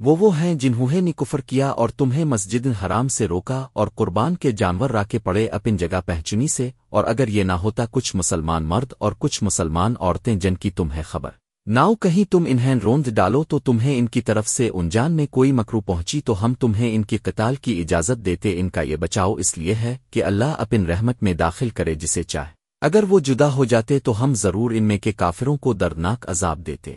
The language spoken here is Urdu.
وہ وہ ہیں جنہوں نے کفر کیا اور تمہیں مسجد حرام سے روکا اور قربان کے جانور راکے پڑے اپن جگہ پہنچنی سے، اور اگر یہ نہ ہوتا کچھ مسلمان مرد اور کچھ مسلمان عورتیں جن کی تمہیں خبر۔ ناؤ کہیں تم انہیں روند ڈالو تو تمہیں ان کی طرف سے انجان میں کوئی مکرو پہنچی تو ہم تمہیں ان کی قتال کی اجازت دیتے ان کا یہ بچاؤ اس لیے ہے کہ اللہ اپن رحمت میں داخل کرے جسے چاہے۔ اگر وہ جدا ہو جاتے تو ہم ضرور ان میں کے کافروں کو دردناک عذاب دیتے۔